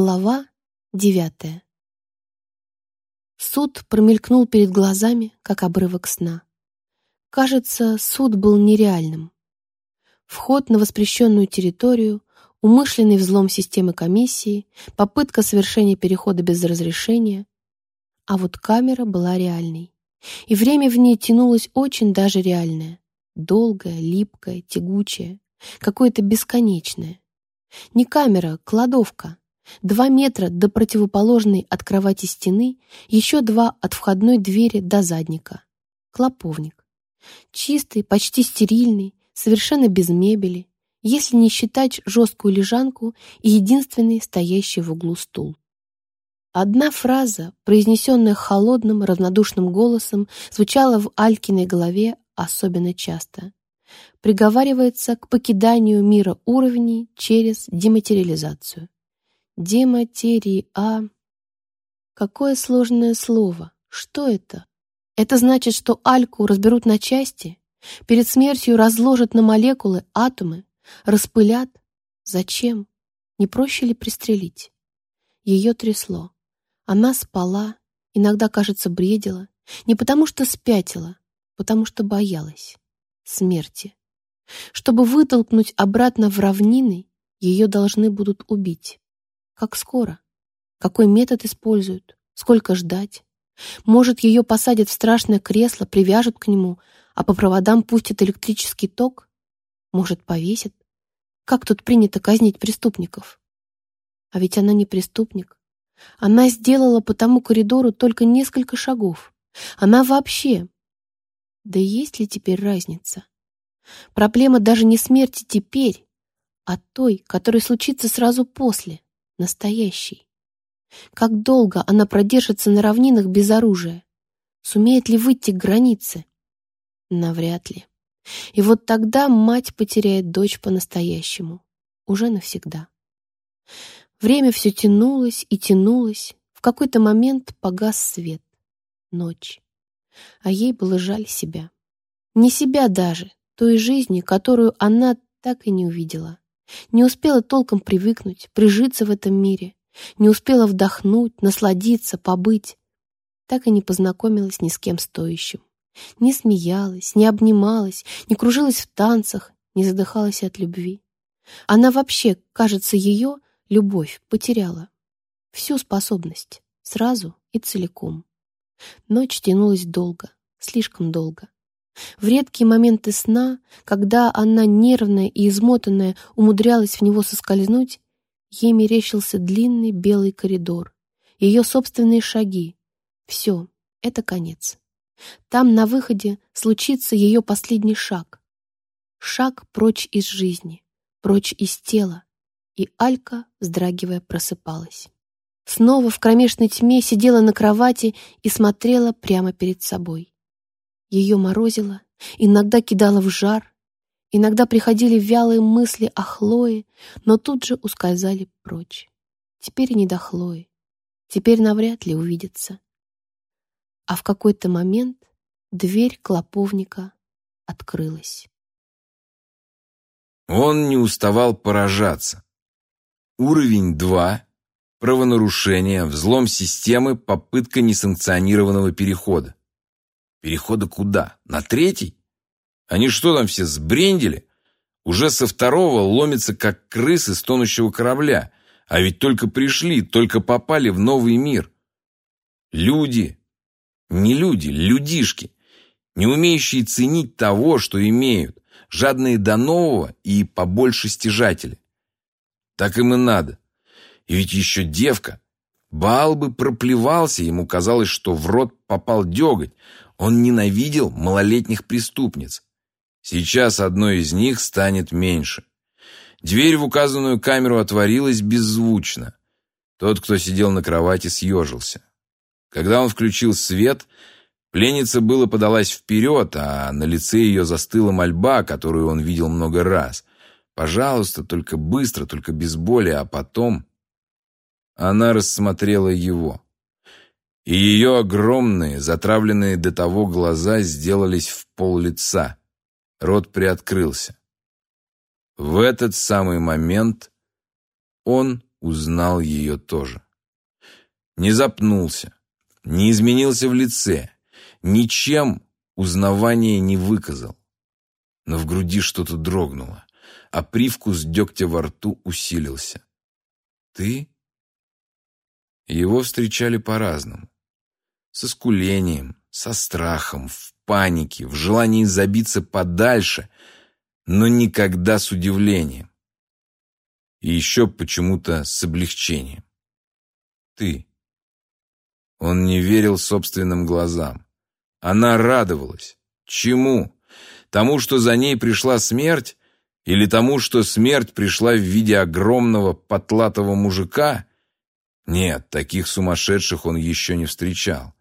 Глава девятая. Суд промелькнул перед глазами, как обрывок сна. Кажется, суд был нереальным. Вход на воспрещенную территорию, умышленный взлом системы комиссии, попытка совершения перехода без разрешения. А вот камера была реальной. И время в ней тянулось очень даже реальное. Долгое, липкое, тягучее, какое-то бесконечное. Не камера, кладовка, Два метра до противоположной от кровати стены, еще два от входной двери до задника. Клоповник. Чистый, почти стерильный, совершенно без мебели, если не считать жесткую лежанку и единственный стоящий в углу стул. Одна фраза, произнесенная холодным, равнодушным голосом, звучала в Алькиной голове особенно часто. Приговаривается к покиданию мира уровней через дематериализацию. Дематерия. Какое сложное слово. Что это? Это значит, что Альку разберут на части, перед смертью разложат на молекулы, атомы, распылят. Зачем? Не проще ли пристрелить? Ее трясло. Она спала, иногда, кажется, бредила, не потому что спятила, потому что боялась смерти. Чтобы вытолкнуть обратно в равнины, ее должны будут убить. Как скоро? Какой метод используют? Сколько ждать? Может, ее посадят в страшное кресло, привяжут к нему, а по проводам пустят электрический ток? Может, повесят? Как тут принято казнить преступников? А ведь она не преступник. Она сделала по тому коридору только несколько шагов. Она вообще... Да есть ли теперь разница? Проблема даже не смерти теперь, а той, которая случится сразу после настоящий. Как долго она продержится на равнинах без оружия? Сумеет ли выйти к границе? Навряд ли. И вот тогда мать потеряет дочь по-настоящему. Уже навсегда. Время все тянулось и тянулось. В какой-то момент погас свет. Ночь. А ей было жаль себя. Не себя даже, той жизни, которую она так и не увидела. Не успела толком привыкнуть, прижиться в этом мире. Не успела вдохнуть, насладиться, побыть. Так и не познакомилась ни с кем стоящим. Не смеялась, не обнималась, не кружилась в танцах, не задыхалась от любви. Она вообще, кажется, ее, любовь, потеряла. Всю способность, сразу и целиком. Ночь тянулась долго, слишком долго. В редкие моменты сна, когда она, нервная и измотанная, умудрялась в него соскользнуть, ей мерещился длинный белый коридор, ее собственные шаги. Все, это конец. Там, на выходе, случится ее последний шаг. Шаг прочь из жизни, прочь из тела. И Алька, вздрагивая, просыпалась. Снова в кромешной тьме сидела на кровати и смотрела прямо перед собой. Ее морозило, иногда кидало в жар, иногда приходили вялые мысли о Хлое, но тут же ускользали прочь. Теперь не до Хлои, теперь навряд ли увидится. А в какой-то момент дверь клоповника открылась. Он не уставал поражаться. Уровень 2. Правонарушение, взлом системы, попытка несанкционированного перехода. Перехода куда? На третий? Они что там все сбрендили? Уже со второго ломятся, как крысы с тонущего корабля. А ведь только пришли, только попали в новый мир. Люди. Не люди, людишки. Не умеющие ценить того, что имеют. Жадные до нового и побольше стяжатели. Так им и надо. И ведь еще девка. Баал бы проплевался, ему казалось, что в рот попал деготь. Он ненавидел малолетних преступниц. Сейчас одной из них станет меньше. Дверь в указанную камеру отворилась беззвучно. Тот, кто сидел на кровати, съежился. Когда он включил свет, пленница было подалась вперед, а на лице ее застыла мольба, которую он видел много раз. «Пожалуйста, только быстро, только без боли, а потом...» Она рассмотрела его и ее огромные, затравленные до того глаза сделались в пол лица. Рот приоткрылся. В этот самый момент он узнал ее тоже. Не запнулся, не изменился в лице, ничем узнавание не выказал. Но в груди что-то дрогнуло, а привкус дегтя во рту усилился. «Ты?» Его встречали по-разному. Со скулением, со страхом, в панике, в желании забиться подальше, но никогда с удивлением. И еще почему-то с облегчением. Ты. Он не верил собственным глазам. Она радовалась. Чему? Тому, что за ней пришла смерть? Или тому, что смерть пришла в виде огромного потлатого мужика? Нет, таких сумасшедших он еще не встречал.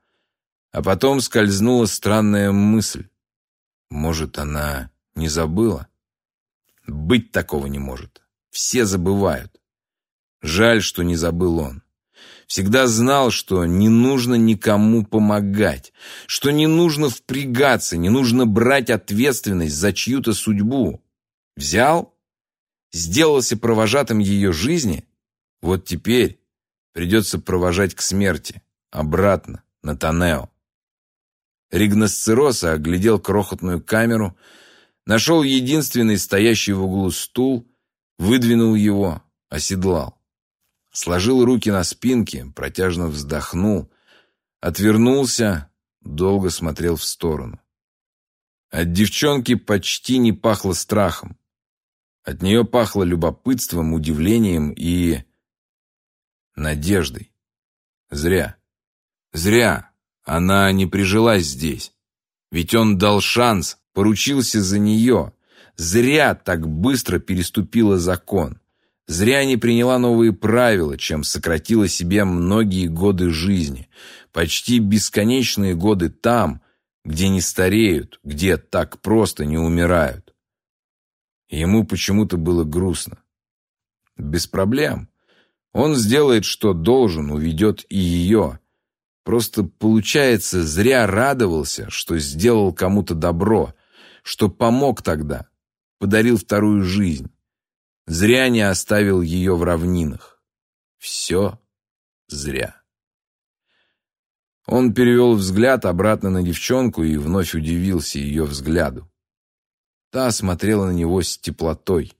А потом скользнула странная мысль. Может, она не забыла? Быть такого не может. Все забывают. Жаль, что не забыл он. Всегда знал, что не нужно никому помогать, что не нужно впрягаться, не нужно брать ответственность за чью-то судьбу. Взял? Сделался провожатым ее жизни? Вот теперь придется провожать к смерти, обратно, на Танео. Ригносцероса оглядел крохотную камеру, нашел единственный стоящий в углу стул, выдвинул его, оседлал сложил руки на спинке, протяжно вздохнул, отвернулся, долго смотрел в сторону. От девчонки почти не пахло страхом. От нее пахло любопытством, удивлением и... надеждой. Зря. Зря. Она не прижилась здесь. Ведь он дал шанс, поручился за нее. Зря так быстро переступила закон. Зря не приняла новые правила, чем сократила себе многие годы жизни, почти бесконечные годы там, где не стареют, где так просто не умирают. Ему почему-то было грустно. Без проблем. Он сделает, что должен, уведет и ее. Просто, получается, зря радовался, что сделал кому-то добро, что помог тогда, подарил вторую жизнь. Зря не оставил ее в равнинах. Все зря. Он перевел взгляд обратно на девчонку и вновь удивился ее взгляду. Та смотрела на него с теплотой.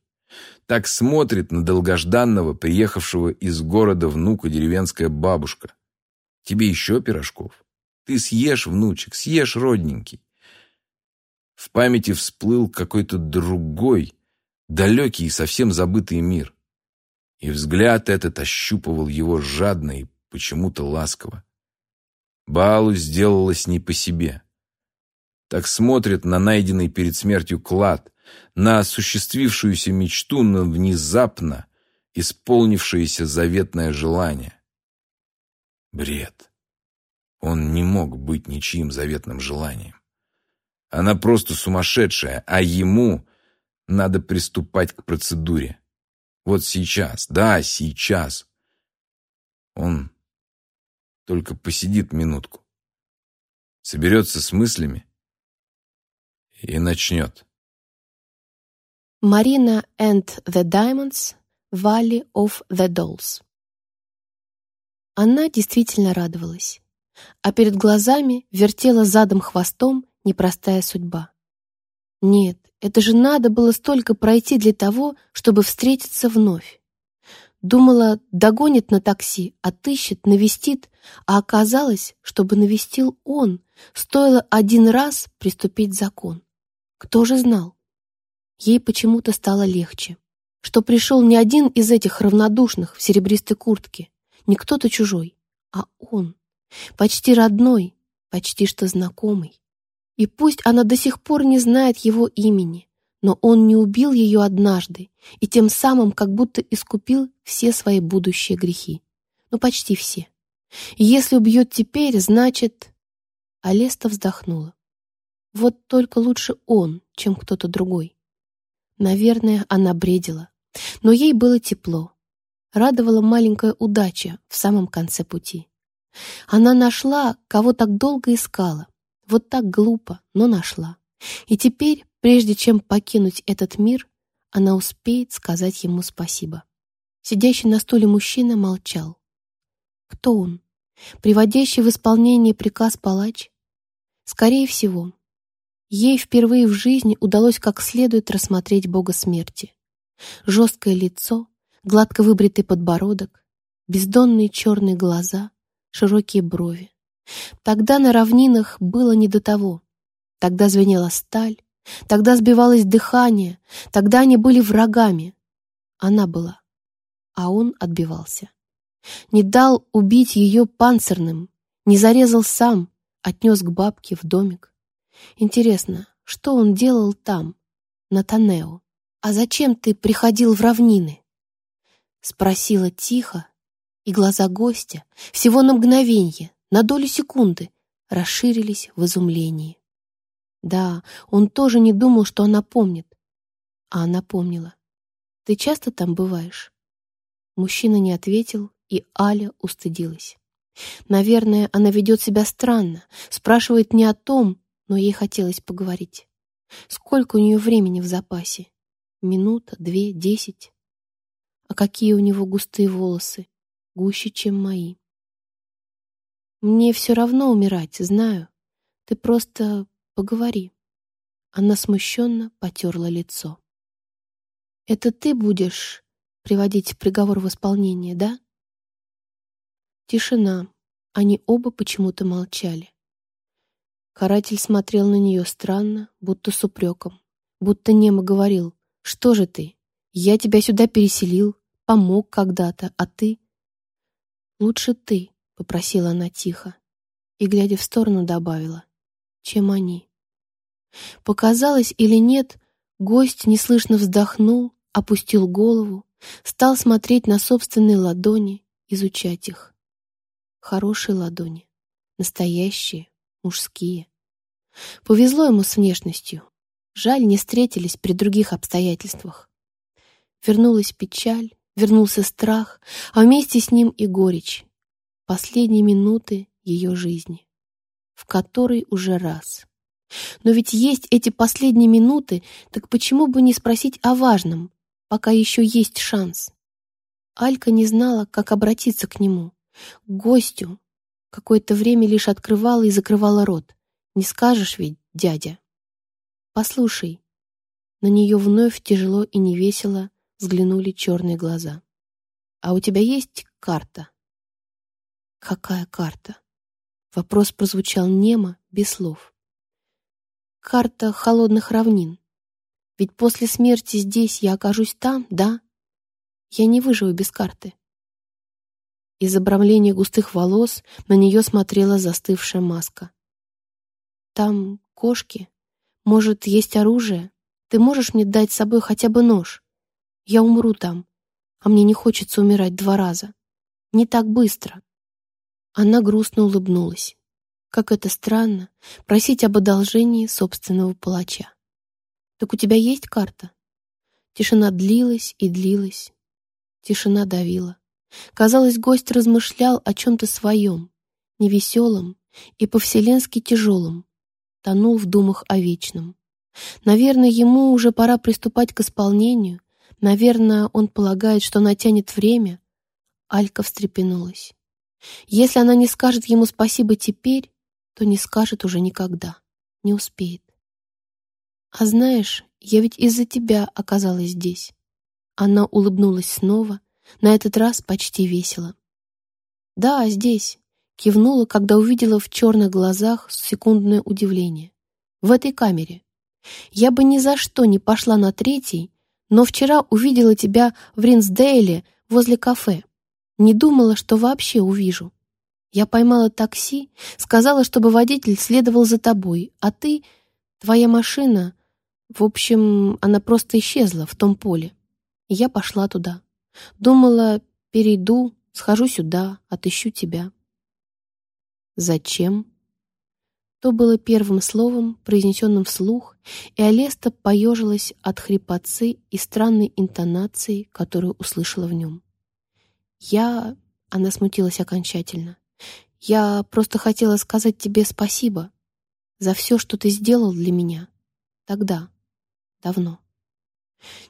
Так смотрит на долгожданного, приехавшего из города внука деревенская бабушка. Тебе еще пирожков? Ты съешь, внучек, съешь, родненький. В памяти всплыл какой-то другой, далекий и совсем забытый мир. И взгляд этот ощупывал его жадно и почему-то ласково. Балу сделалось не по себе. Так смотрит на найденный перед смертью клад, на осуществившуюся мечту, на внезапно исполнившееся заветное желание. Бред. Он не мог быть ничьим заветным желанием. Она просто сумасшедшая, а ему надо приступать к процедуре. Вот сейчас, да, сейчас. Он только посидит минутку, соберется с мыслями и начнет. Марина and the Diamonds, Valley of the Dolls. Она действительно радовалась, а перед глазами вертела задом хвостом непростая судьба. Нет, это же надо было столько пройти для того, чтобы встретиться вновь. Думала, догонит на такси, отыщет, навестит, а оказалось, чтобы навестил он, стоило один раз приступить закон. Кто же знал? Ей почему-то стало легче, что пришел не один из этих равнодушных в серебристой куртке, не кто-то чужой, а он, почти родной, почти что знакомый. И пусть она до сих пор не знает его имени, но он не убил ее однажды и тем самым как будто искупил все свои будущие грехи. Ну, почти все. И если убьет теперь, значит... Алеста вздохнула. Вот только лучше он, чем кто-то другой. Наверное, она бредила. Но ей было тепло. Радовала маленькая удача в самом конце пути. Она нашла, кого так долго искала, вот так глупо, но нашла. И теперь, прежде чем покинуть этот мир, она успеет сказать ему спасибо. Сидящий на стуле мужчина молчал. Кто он? Приводящий в исполнение приказ палач? Скорее всего, ей впервые в жизни удалось как следует рассмотреть бога смерти. Жесткое лицо, гладко выбритый подбородок, бездонные черные глаза, широкие брови. Тогда на равнинах было не до того. Тогда звенела сталь, тогда сбивалось дыхание, тогда они были врагами. Она была, а он отбивался. Не дал убить ее панцирным, не зарезал сам, отнес к бабке в домик. Интересно, что он делал там, на Танео? «А зачем ты приходил в равнины?» Спросила тихо, и глаза гостя всего на мгновенье, на долю секунды, расширились в изумлении. Да, он тоже не думал, что она помнит. А она помнила. «Ты часто там бываешь?» Мужчина не ответил, и Аля устыдилась. Наверное, она ведет себя странно, спрашивает не о том, но ей хотелось поговорить. Сколько у нее времени в запасе? Минута, две, десять. А какие у него густые волосы, гуще, чем мои. Мне все равно умирать, знаю. Ты просто поговори. Она смущенно потерла лицо. Это ты будешь приводить приговор в исполнение, да? Тишина. Они оба почему-то молчали. Каратель смотрел на нее странно, будто с упреком, будто немо говорил, что же ты? Я тебя сюда переселил, помог когда-то, а ты... Лучше ты, попросила она тихо, и, глядя в сторону, добавила, чем они. Показалось или нет, гость неслышно вздохнул, опустил голову, стал смотреть на собственные ладони, изучать их. Хорошие ладони, настоящие, мужские. Повезло ему с внешностью, Жаль, не встретились при других обстоятельствах. Вернулась печаль, вернулся страх, а вместе с ним и горечь. Последние минуты ее жизни, в которой уже раз. Но ведь есть эти последние минуты, так почему бы не спросить о важном, пока еще есть шанс? Алька не знала, как обратиться к нему, к гостю. Какое-то время лишь открывала и закрывала рот. Не скажешь ведь, дядя. «Послушай». На нее вновь тяжело и невесело взглянули черные глаза. «А у тебя есть карта?» «Какая карта?» Вопрос прозвучал немо, без слов. «Карта холодных равнин. Ведь после смерти здесь я окажусь там, да? Я не выживу без карты». Из обрамления густых волос на нее смотрела застывшая маска. «Там кошки, может, есть оружие? Ты можешь мне дать с собой хотя бы нож? Я умру там, а мне не хочется умирать два раза. Не так быстро. Она грустно улыбнулась. Как это странно, просить об одолжении собственного палача. Так у тебя есть карта? Тишина длилась и длилась. Тишина давила. Казалось, гость размышлял о чем-то своем, невеселом и по-вселенски тяжелом, тонул в думах о вечном. Наверное, ему уже пора приступать к исполнению. Наверное, он полагает, что натянет время. Алька встрепенулась. Если она не скажет ему спасибо теперь, то не скажет уже никогда. Не успеет. А знаешь, я ведь из-за тебя оказалась здесь. Она улыбнулась снова, на этот раз почти весело. Да, здесь. Кивнула, когда увидела в черных глазах секундное удивление. В этой камере. Я бы ни за что не пошла на третий, но вчера увидела тебя в Ринсдейле возле кафе. Не думала, что вообще увижу. Я поймала такси, сказала, чтобы водитель следовал за тобой, а ты, твоя машина, в общем, она просто исчезла в том поле. Я пошла туда. Думала, перейду, схожу сюда, отыщу тебя. «Зачем?» То было первым словом, произнесенным вслух, и Алеста поежилась от хрипотцы и странной интонации, которую услышала в нем. «Я...» — она смутилась окончательно. «Я просто хотела сказать тебе спасибо за все, что ты сделал для меня. Тогда. Давно».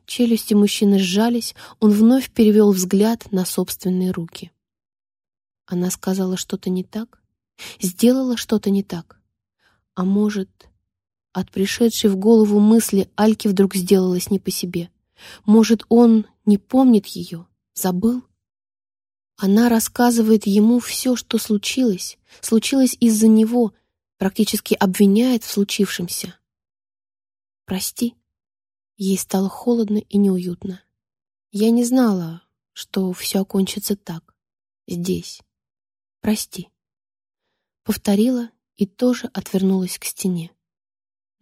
Челюсти мужчины сжались, он вновь перевел взгляд на собственные руки. Она сказала что-то не так? Сделала что-то не так? А может, от пришедшей в голову мысли Альке вдруг сделалось не по себе? Может, он не помнит ее, забыл? Она рассказывает ему все, что случилось, случилось из-за него, практически обвиняет в случившемся. «Прости». Ей стало холодно и неуютно. Я не знала, что все окончится так, здесь. Прости. Повторила и тоже отвернулась к стене.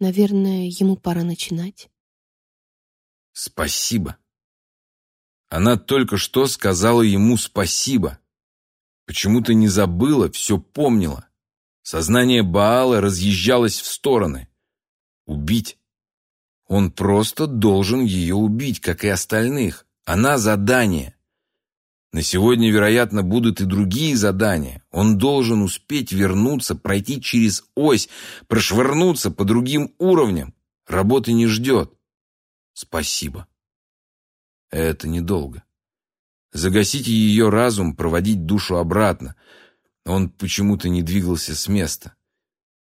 Наверное, ему пора начинать. Спасибо. Она только что сказала ему спасибо. Почему-то не забыла, все помнила. Сознание Баала разъезжалось в стороны. Убить? Он просто должен ее убить, как и остальных. Она задание. На сегодня, вероятно, будут и другие задания. Он должен успеть вернуться, пройти через ось, прошвырнуться по другим уровням. Работы не ждет. Спасибо. Это недолго. Загасить ее разум, проводить душу обратно. Он почему-то не двигался с места.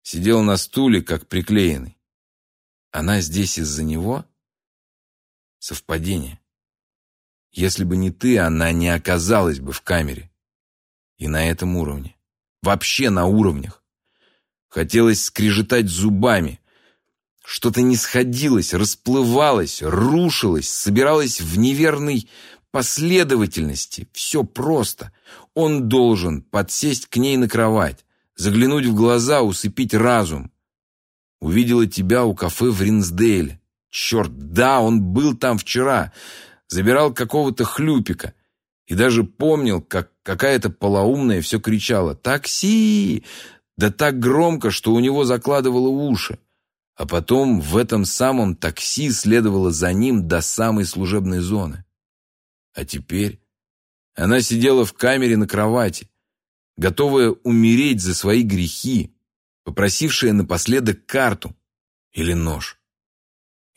Сидел на стуле, как приклеенный. Она здесь из-за него? Совпадение. Если бы не ты, она не оказалась бы в камере. И на этом уровне. Вообще на уровнях. Хотелось скрежетать зубами. Что-то не сходилось, расплывалось, рушилось, собиралось в неверной последовательности. Все просто. Он должен подсесть к ней на кровать, заглянуть в глаза, усыпить разум. Увидела тебя у кафе в Ринсдейле. Черт, да, он был там вчера забирал какого-то хлюпика и даже помнил, как какая-то полоумная все кричала «Такси!» да так громко, что у него закладывало уши. А потом в этом самом такси следовало за ним до самой служебной зоны. А теперь она сидела в камере на кровати, готовая умереть за свои грехи, попросившая напоследок карту или нож.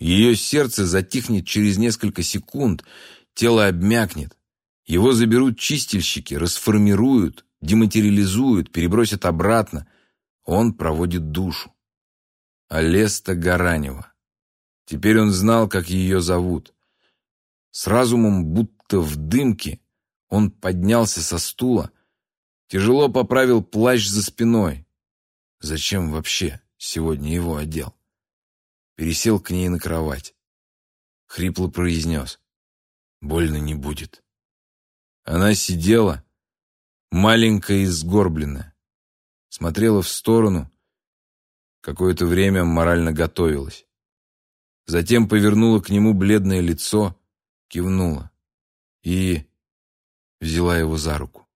Ее сердце затихнет через несколько секунд, тело обмякнет. Его заберут чистильщики, расформируют, дематериализуют, перебросят обратно. Он проводит душу. Алеста Гаранева. Теперь он знал, как ее зовут. С разумом будто в дымке он поднялся со стула, тяжело поправил плащ за спиной. Зачем вообще сегодня его одел? Пересел к ней на кровать. Хрипло произнес. Больно не будет. Она сидела, маленькая и сгорбленная, смотрела в сторону, какое-то время морально готовилась. Затем повернула к нему бледное лицо, кивнула и взяла его за руку.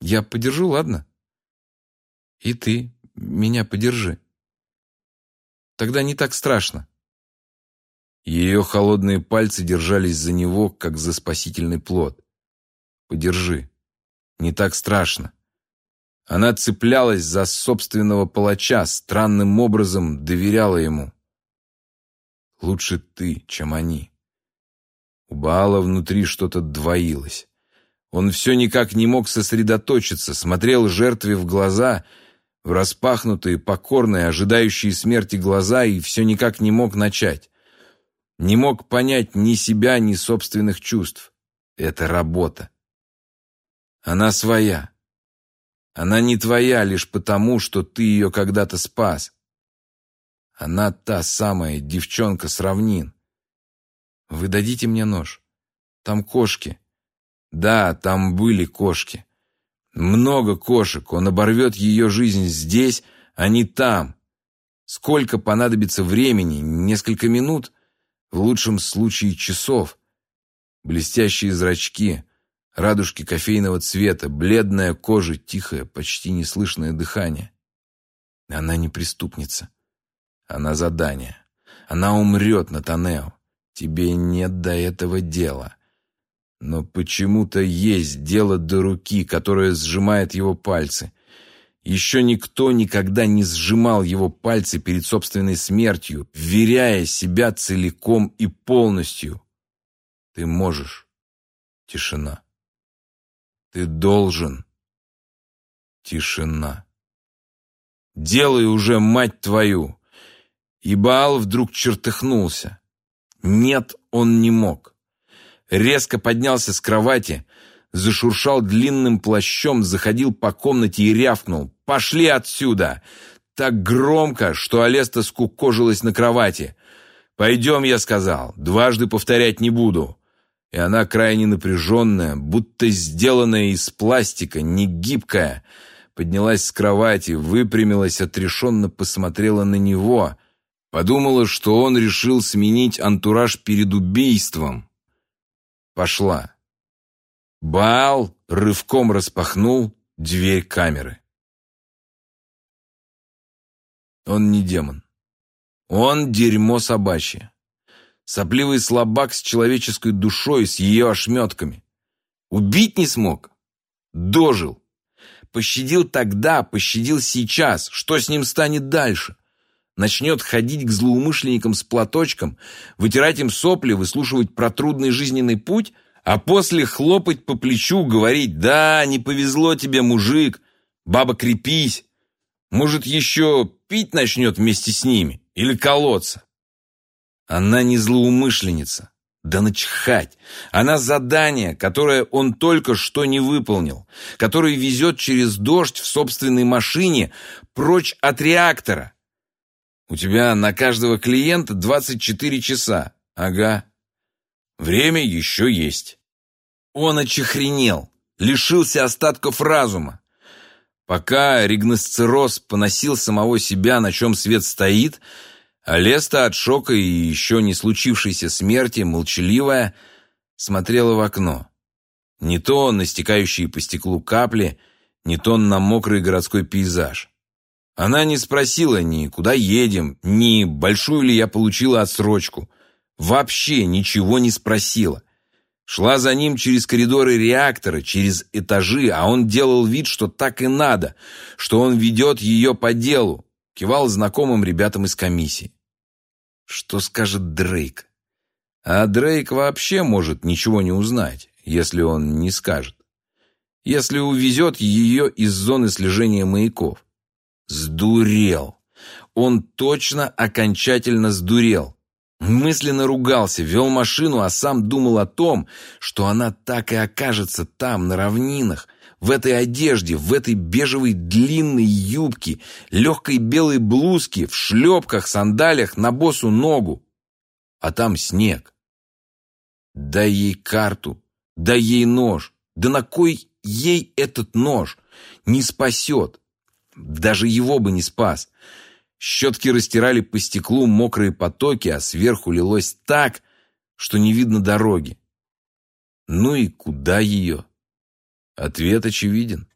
«Я подержу, ладно?» «И ты меня подержи». Тогда не так страшно. Ее холодные пальцы держались за него, как за спасительный плод. Подержи. Не так страшно. Она цеплялась за собственного палача, странным образом доверяла ему. Лучше ты, чем они. У Баала внутри что-то двоилось. Он все никак не мог сосредоточиться, смотрел жертве в глаза — в распахнутые, покорные, ожидающие смерти глаза и все никак не мог начать. Не мог понять ни себя, ни собственных чувств. Это работа. Она своя. Она не твоя лишь потому, что ты ее когда-то спас. Она та самая девчонка с равнин. Вы дадите мне нож? Там кошки. Да, там были кошки. Много кошек, он оборвет ее жизнь здесь, а не там. Сколько понадобится времени? Несколько минут? В лучшем случае часов. Блестящие зрачки, радужки кофейного цвета, бледная кожа, тихое, почти неслышное дыхание. Она не преступница. Она задание. Она умрет, Натанео. Тебе нет до этого дела. Но почему-то есть дело до руки, которая сжимает его пальцы. Еще никто никогда не сжимал его пальцы перед собственной смертью, вверяя себя целиком и полностью. Ты можешь. Тишина. Ты должен. Тишина. Делай уже, мать твою. И Баал вдруг чертыхнулся. Нет, он не мог. Резко поднялся с кровати, зашуршал длинным плащом, заходил по комнате и рявкнул. «Пошли отсюда!» Так громко, что Алеста скукожилась на кровати. «Пойдем», — я сказал, — «дважды повторять не буду». И она крайне напряженная, будто сделанная из пластика, не гибкая, поднялась с кровати, выпрямилась, отрешенно посмотрела на него, подумала, что он решил сменить антураж перед убийством. Пошла. Баал рывком распахнул дверь камеры. Он не демон. Он дерьмо собачье. Сопливый слабак с человеческой душой, с ее ошметками. Убить не смог? Дожил. Пощадил тогда, пощадил сейчас. Что с ним станет дальше? Начнет ходить к злоумышленникам с платочком, вытирать им сопли, выслушивать про трудный жизненный путь – а после хлопать по плечу, говорить «Да, не повезло тебе, мужик, баба, крепись». Может, еще пить начнет вместе с ними или колоться. Она не злоумышленница. Да начхать. Она задание, которое он только что не выполнил, который везет через дождь в собственной машине прочь от реактора. У тебя на каждого клиента 24 часа. Ага. Время еще есть. Он очехренел, лишился остатков разума. Пока ригносцероз поносил самого себя, на чем свет стоит, а Леста от шока и еще не случившейся смерти, молчаливая, смотрела в окно. Не то на стекающие по стеклу капли, не то на мокрый городской пейзаж. Она не спросила ни куда едем, ни большую ли я получила отсрочку. Вообще ничего не спросила. Шла за ним через коридоры реактора, через этажи, а он делал вид, что так и надо, что он ведет ее по делу, кивал знакомым ребятам из комиссии. Что скажет Дрейк? А Дрейк вообще может ничего не узнать, если он не скажет. Если увезет ее из зоны слежения маяков. Сдурел. Он точно окончательно сдурел. Мысленно ругался, вел машину, а сам думал о том, что она так и окажется там, на равнинах, в этой одежде, в этой бежевой длинной юбке, легкой белой блузке, в шлепках, сандалиях на босу ногу. А там снег. Дай ей карту, дай ей нож. Да на кой ей этот нож? Не спасет. Даже его бы не спас. Щетки растирали по стеклу мокрые потоки, а сверху лилось так, что не видно дороги. Ну и куда ее? Ответ очевиден.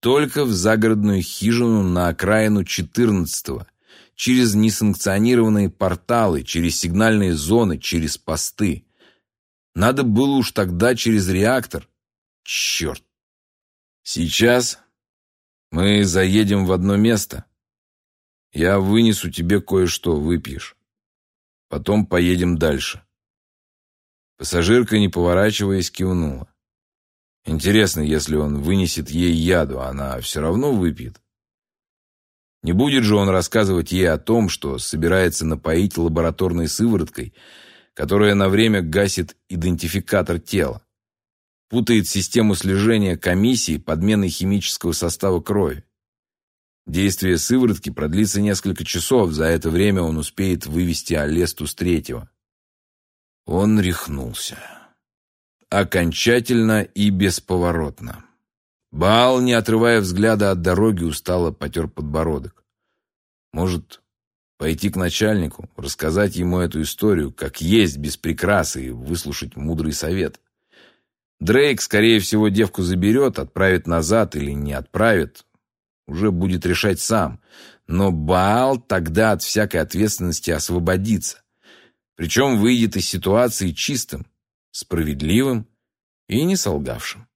Только в загородную хижину на окраину 14-го, через несанкционированные порталы, через сигнальные зоны, через посты. Надо было уж тогда через реактор. Черт. Сейчас мы заедем в одно место, я вынесу тебе кое-что, выпьешь. Потом поедем дальше. Пассажирка, не поворачиваясь, кивнула. Интересно, если он вынесет ей яду, она все равно выпьет. Не будет же он рассказывать ей о том, что собирается напоить лабораторной сывороткой, которая на время гасит идентификатор тела, путает систему слежения комиссии подменой химического состава крови. Действие сыворотки продлится несколько часов, за это время он успеет вывести Алесту с третьего. Он рехнулся. Окончательно и бесповоротно. Баал, не отрывая взгляда от дороги, устало потер подбородок. Может, пойти к начальнику, рассказать ему эту историю, как есть, без прикрасы, и выслушать мудрый совет. Дрейк, скорее всего, девку заберет, отправит назад или не отправит, уже будет решать сам. Но Баал тогда от всякой ответственности освободится. Причем выйдет из ситуации чистым, справедливым и не солгавшим.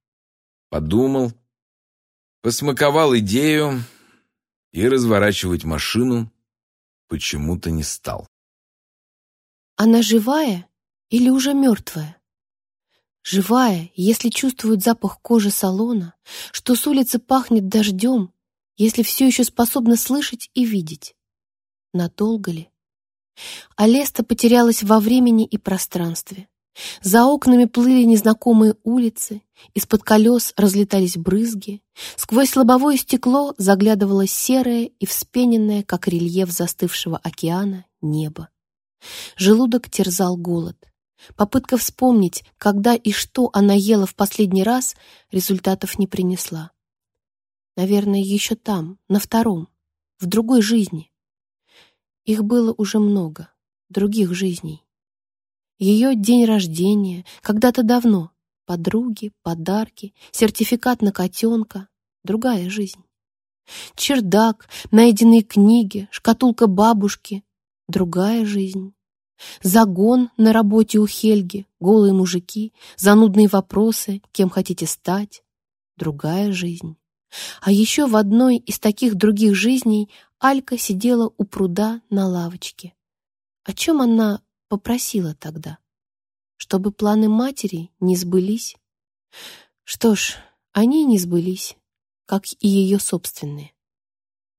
Подумал, Посмаковал идею и разворачивать машину почему-то не стал. Она живая или уже мертвая? Живая, если чувствует запах кожи салона, что с улицы пахнет дождем, если все еще способна слышать и видеть. Надолго ли? Алеста потерялась во времени и пространстве. За окнами плыли незнакомые улицы, из-под колес разлетались брызги, сквозь лобовое стекло заглядывало серое и вспененное, как рельеф застывшего океана, небо. Желудок терзал голод. Попытка вспомнить, когда и что она ела в последний раз, результатов не принесла. Наверное, еще там, на втором, в другой жизни. Их было уже много, других жизней. Ее день рождения, когда-то давно, подруги, подарки, сертификат на котенка, другая жизнь. Чердак, найденные книги, шкатулка бабушки, другая жизнь. Загон на работе у Хельги, голые мужики, занудные вопросы, кем хотите стать, другая жизнь. А еще в одной из таких других жизней Алька сидела у пруда на лавочке. О чем она попросила тогда? Чтобы планы матери не сбылись? Что ж, они не сбылись, как и ее собственные.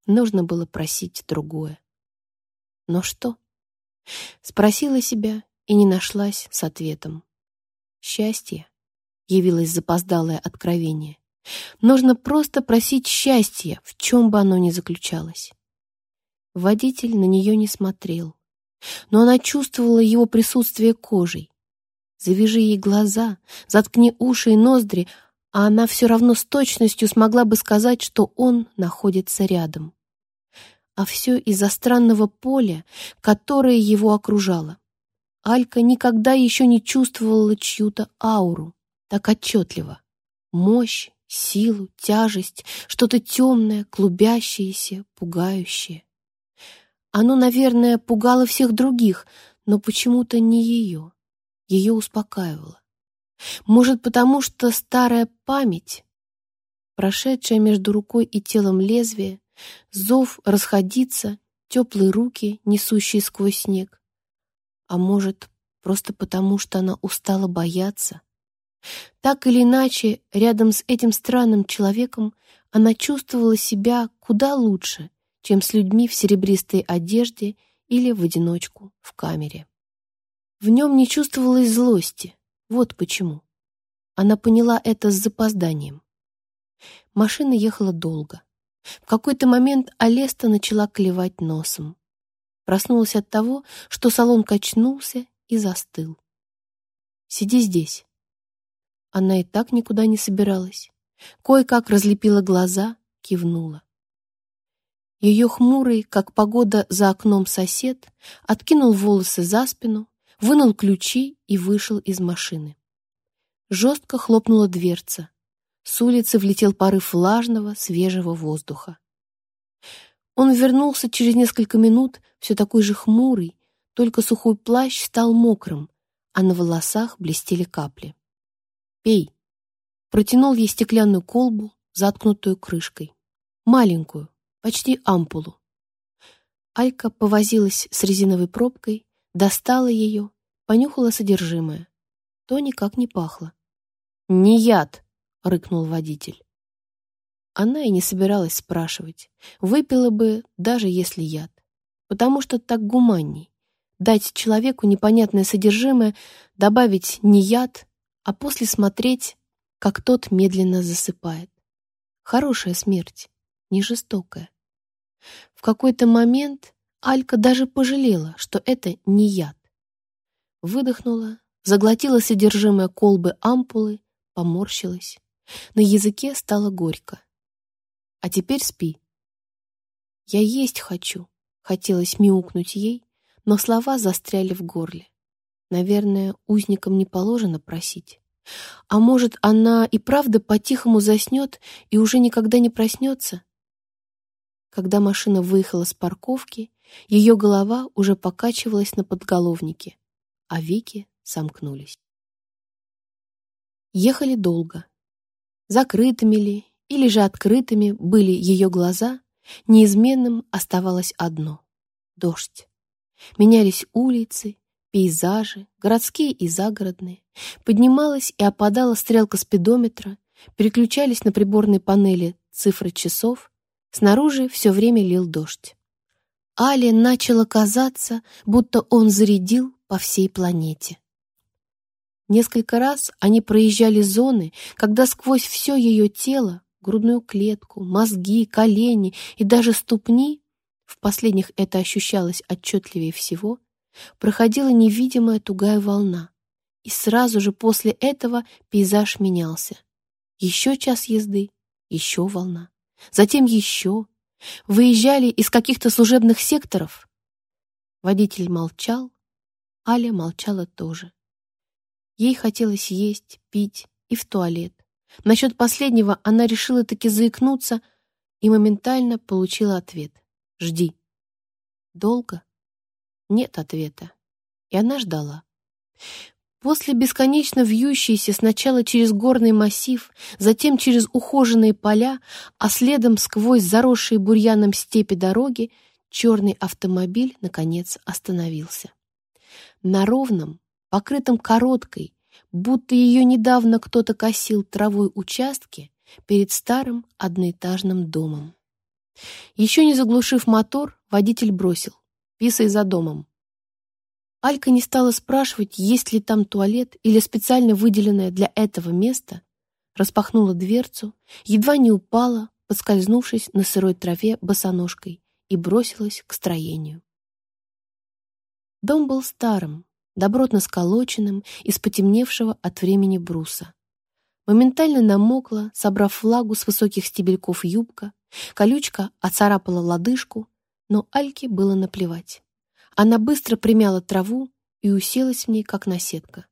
Нужно было просить другое. Но что? Спросила себя и не нашлась с ответом. Счастье явилось запоздалое откровение. Нужно просто просить счастья, в чем бы оно ни заключалось. Водитель на нее не смотрел но она чувствовала его присутствие кожей. Завяжи ей глаза, заткни уши и ноздри, а она все равно с точностью смогла бы сказать, что он находится рядом. А все из-за странного поля, которое его окружало. Алька никогда еще не чувствовала чью-то ауру так отчетливо. Мощь, силу, тяжесть, что-то темное, клубящееся, пугающее. Оно, наверное, пугало всех других, но почему-то не ее. Ее успокаивало. Может, потому что старая память, прошедшая между рукой и телом лезвие, зов расходиться, теплые руки, несущие сквозь снег. А может, просто потому что она устала бояться. Так или иначе, рядом с этим странным человеком она чувствовала себя куда лучше — чем с людьми в серебристой одежде или в одиночку в камере. В нем не чувствовалось злости. Вот почему. Она поняла это с запозданием. Машина ехала долго. В какой-то момент Алеста начала клевать носом. Проснулась от того, что салон качнулся и застыл. «Сиди здесь». Она и так никуда не собиралась. Кое-как разлепила глаза, кивнула. Ее хмурый, как погода за окном сосед, откинул волосы за спину, вынул ключи и вышел из машины. Жестко хлопнула дверца. С улицы влетел порыв влажного, свежего воздуха. Он вернулся через несколько минут, все такой же хмурый, только сухой плащ стал мокрым, а на волосах блестели капли. «Пей!» Протянул ей стеклянную колбу, заткнутую крышкой. Маленькую, почти ампулу. Алька повозилась с резиновой пробкой, достала ее, понюхала содержимое. То никак не пахло. «Не яд!» — рыкнул водитель. Она и не собиралась спрашивать. Выпила бы, даже если яд. Потому что так гуманней. Дать человеку непонятное содержимое, добавить не яд, а после смотреть, как тот медленно засыпает. Хорошая смерть не жестокая. В какой-то момент Алька даже пожалела, что это не яд. Выдохнула, заглотила содержимое колбы ампулы, поморщилась. На языке стало горько. А теперь спи. Я есть хочу, хотелось мяукнуть ей, но слова застряли в горле. Наверное, узникам не положено просить. А может, она и правда по-тихому заснет и уже никогда не проснется? Когда машина выехала с парковки, ее голова уже покачивалась на подголовнике, а веки сомкнулись. Ехали долго. Закрытыми ли или же открытыми были ее глаза, неизменным оставалось одно — дождь. Менялись улицы, пейзажи, городские и загородные. Поднималась и опадала стрелка спидометра, переключались на приборной панели цифры часов, снаружи все время лил дождь. Але начало казаться, будто он зарядил по всей планете. Несколько раз они проезжали зоны, когда сквозь все ее тело, грудную клетку, мозги, колени и даже ступни, в последних это ощущалось отчетливее всего, проходила невидимая тугая волна. И сразу же после этого пейзаж менялся. Еще час езды, еще волна, затем еще. Выезжали из каких-то служебных секторов. Водитель молчал, Аля молчала тоже. Ей хотелось есть, пить и в туалет. Насчет последнего она решила таки заикнуться и моментально получила ответ. «Жди». Долго? Нет ответа. И она ждала. После бесконечно вьющейся сначала через горный массив, затем через ухоженные поля, а следом сквозь заросшие бурьяном степи дороги, черный автомобиль, наконец, остановился. На ровном, покрытом короткой, будто ее недавно кто-то косил травой участке перед старым одноэтажным домом. Еще не заглушив мотор, водитель бросил. «Писай за домом». Алька не стала спрашивать, есть ли там туалет или специально выделенное для этого место, распахнула дверцу, едва не упала, поскользнувшись на сырой траве босоножкой, и бросилась к строению. Дом был старым, добротно сколоченным из потемневшего от времени бруса. Моментально намокла, собрав влагу с высоких стебельков юбка, колючка оцарапала лодыжку, но Альке было наплевать. Она быстро примяла траву и уселась в ней, как наседка.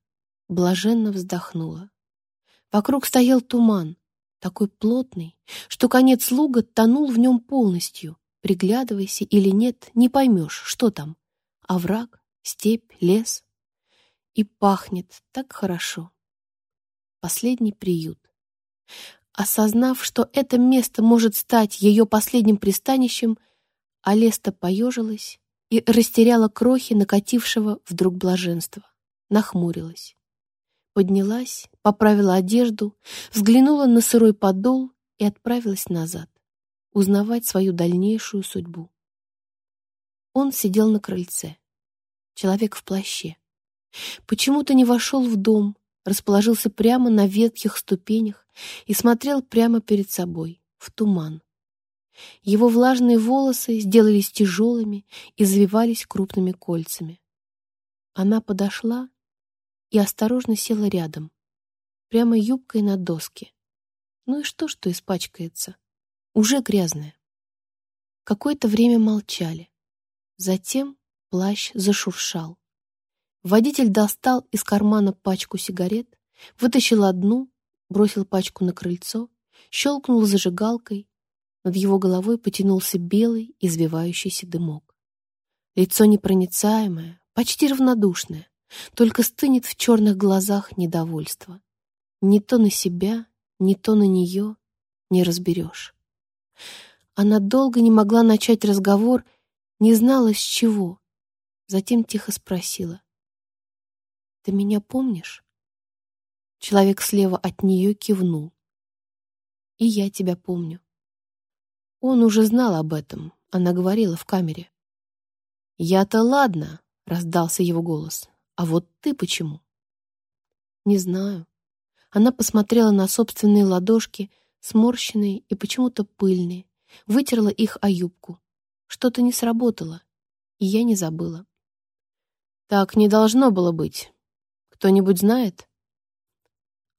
Блаженно вздохнула. Вокруг стоял туман, такой плотный, что конец луга тонул в нем полностью. Приглядывайся или нет, не поймешь, что там. Овраг, степь, лес. И пахнет так хорошо. Последний приют. Осознав, что это место может стать ее последним пристанищем, Алеста поежилась и растеряла крохи накатившего вдруг блаженства. Нахмурилась. Поднялась, поправила одежду, взглянула на сырой подол и отправилась назад, узнавать свою дальнейшую судьбу. Он сидел на крыльце. Человек в плаще. Почему-то не вошел в дом, расположился прямо на ветхих ступенях и смотрел прямо перед собой, в туман. Его влажные волосы сделались тяжелыми и завивались крупными кольцами. Она подошла и осторожно села рядом, прямо юбкой на доске. Ну и что, что испачкается? Уже грязная. Какое-то время молчали. Затем плащ зашуршал. Водитель достал из кармана пачку сигарет, вытащил одну, бросил пачку на крыльцо, щелкнул зажигалкой над его головой потянулся белый, извивающийся дымок. Лицо непроницаемое, почти равнодушное, только стынет в черных глазах недовольство. Ни то на себя, ни то на нее не разберешь. Она долго не могла начать разговор, не знала с чего. Затем тихо спросила. «Ты меня помнишь?» Человек слева от нее кивнул. «И я тебя помню. Он уже знал об этом, она говорила в камере. «Я-то ладно», — раздался его голос. «А вот ты почему?» «Не знаю». Она посмотрела на собственные ладошки, сморщенные и почему-то пыльные, вытерла их о юбку. Что-то не сработало, и я не забыла. «Так не должно было быть. Кто-нибудь знает?»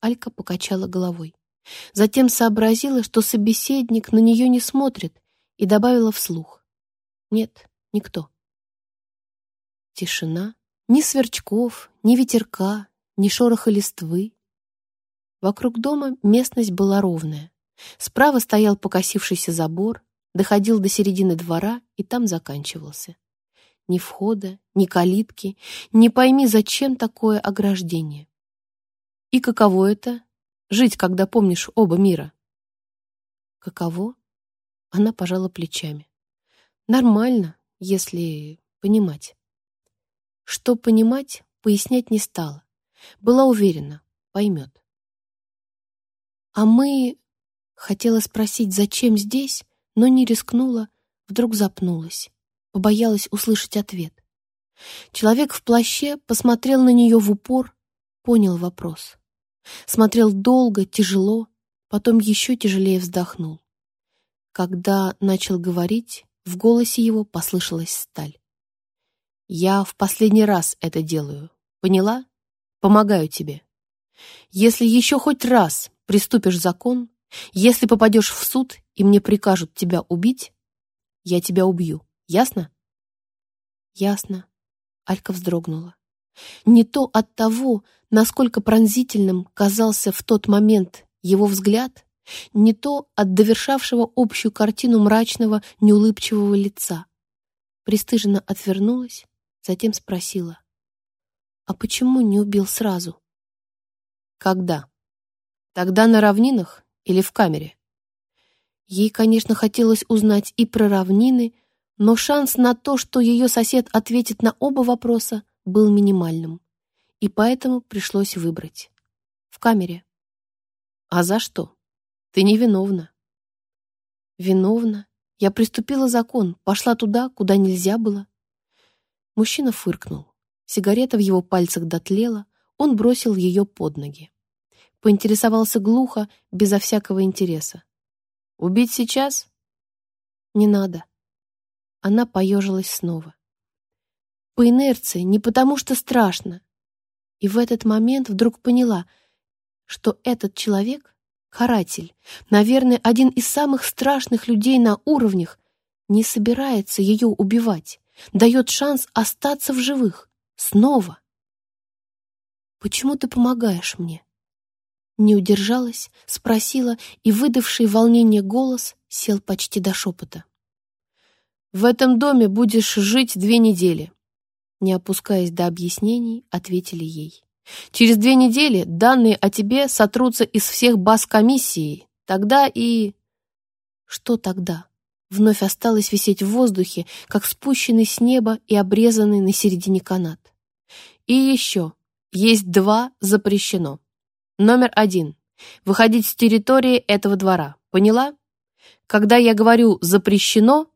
Алька покачала головой. Затем сообразила, что собеседник на нее не смотрит, и добавила вслух. «Нет, никто». Тишина. Ни сверчков, ни ветерка, ни шороха листвы. Вокруг дома местность была ровная. Справа стоял покосившийся забор, доходил до середины двора и там заканчивался. Ни входа, ни калитки, не пойми, зачем такое ограждение. И каково это Жить, когда помнишь оба мира. Каково? Она пожала плечами. Нормально, если понимать. Что понимать, пояснять не стала. Была уверена, поймет. А мы... Хотела спросить, зачем здесь, но не рискнула, вдруг запнулась. Побоялась услышать ответ. Человек в плаще посмотрел на нее в упор, понял вопрос. Смотрел долго, тяжело, потом еще тяжелее вздохнул. Когда начал говорить, в голосе его послышалась сталь. «Я в последний раз это делаю. Поняла? Помогаю тебе. Если еще хоть раз приступишь закон, если попадешь в суд и мне прикажут тебя убить, я тебя убью. Ясно?» «Ясно», — Алька вздрогнула. Не то от того, насколько пронзительным казался в тот момент его взгляд, не то от довершавшего общую картину мрачного, неулыбчивого лица. Престыженно отвернулась, затем спросила. «А почему не убил сразу?» «Когда? Тогда на равнинах или в камере?» Ей, конечно, хотелось узнать и про равнины, но шанс на то, что ее сосед ответит на оба вопроса, был минимальным, и поэтому пришлось выбрать. В камере. А за что? Ты невиновна. Виновна. Я приступила закон, пошла туда, куда нельзя было. Мужчина фыркнул. Сигарета в его пальцах дотлела, он бросил ее под ноги. Поинтересовался глухо, безо всякого интереса. «Убить сейчас?» «Не надо». Она поежилась снова по инерции, не потому что страшно. И в этот момент вдруг поняла, что этот человек, каратель, наверное, один из самых страшных людей на уровнях, не собирается ее убивать, дает шанс остаться в живых. Снова. «Почему ты помогаешь мне?» Не удержалась, спросила, и выдавший волнение голос сел почти до шепота. «В этом доме будешь жить две недели. Не опускаясь до объяснений, ответили ей. «Через две недели данные о тебе сотрутся из всех баз комиссии. Тогда и...» «Что тогда?» Вновь осталось висеть в воздухе, как спущенный с неба и обрезанный на середине канат. «И еще. Есть два запрещено. Номер один. Выходить с территории этого двора. Поняла? Когда я говорю «запрещено»,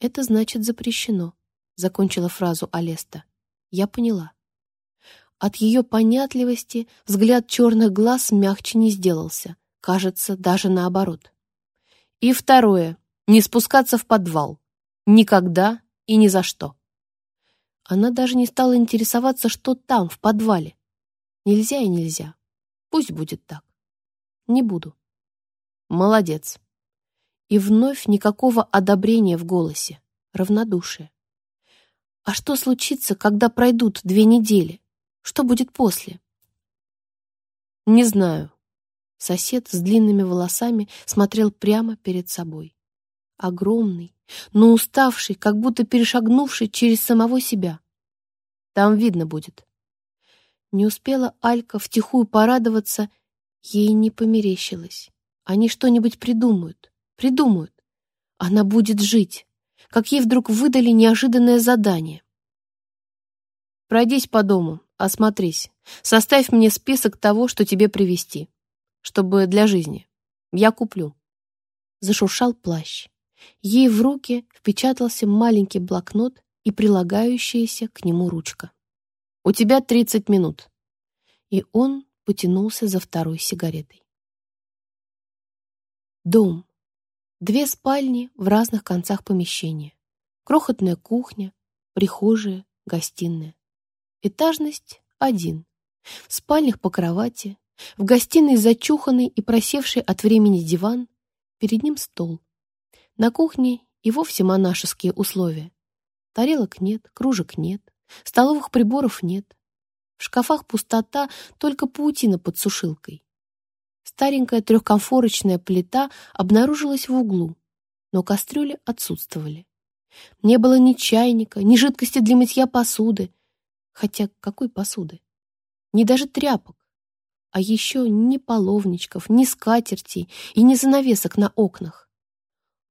это значит «запрещено». — закончила фразу Алеста. Я поняла. От ее понятливости взгляд черных глаз мягче не сделался. Кажется, даже наоборот. И второе. Не спускаться в подвал. Никогда и ни за что. Она даже не стала интересоваться, что там, в подвале. Нельзя и нельзя. Пусть будет так. Не буду. Молодец. И вновь никакого одобрения в голосе. Равнодушие. А что случится, когда пройдут две недели? Что будет после? Не знаю. Сосед с длинными волосами смотрел прямо перед собой. Огромный, но уставший, как будто перешагнувший через самого себя. Там видно будет. Не успела Алька втихую порадоваться, ей не померещилось. Они что-нибудь придумают, придумают. Она будет жить как ей вдруг выдали неожиданное задание. «Пройдись по дому, осмотрись. Составь мне список того, что тебе привезти, чтобы для жизни. Я куплю». Зашуршал плащ. Ей в руки впечатался маленький блокнот и прилагающаяся к нему ручка. «У тебя тридцать минут». И он потянулся за второй сигаретой. Дом. Две спальни в разных концах помещения. Крохотная кухня, прихожая, гостиная. Этажность один. В спальнях по кровати, в гостиной зачуханный и просевший от времени диван, перед ним стол. На кухне и вовсе монашеские условия. Тарелок нет, кружек нет, столовых приборов нет. В шкафах пустота, только паутина под сушилкой. Старенькая трехкомфорочная плита обнаружилась в углу, но кастрюли отсутствовали. Не было ни чайника, ни жидкости для мытья посуды. Хотя какой посуды? Ни даже тряпок. а еще ни половничков, ни скатертей и ни занавесок на окнах.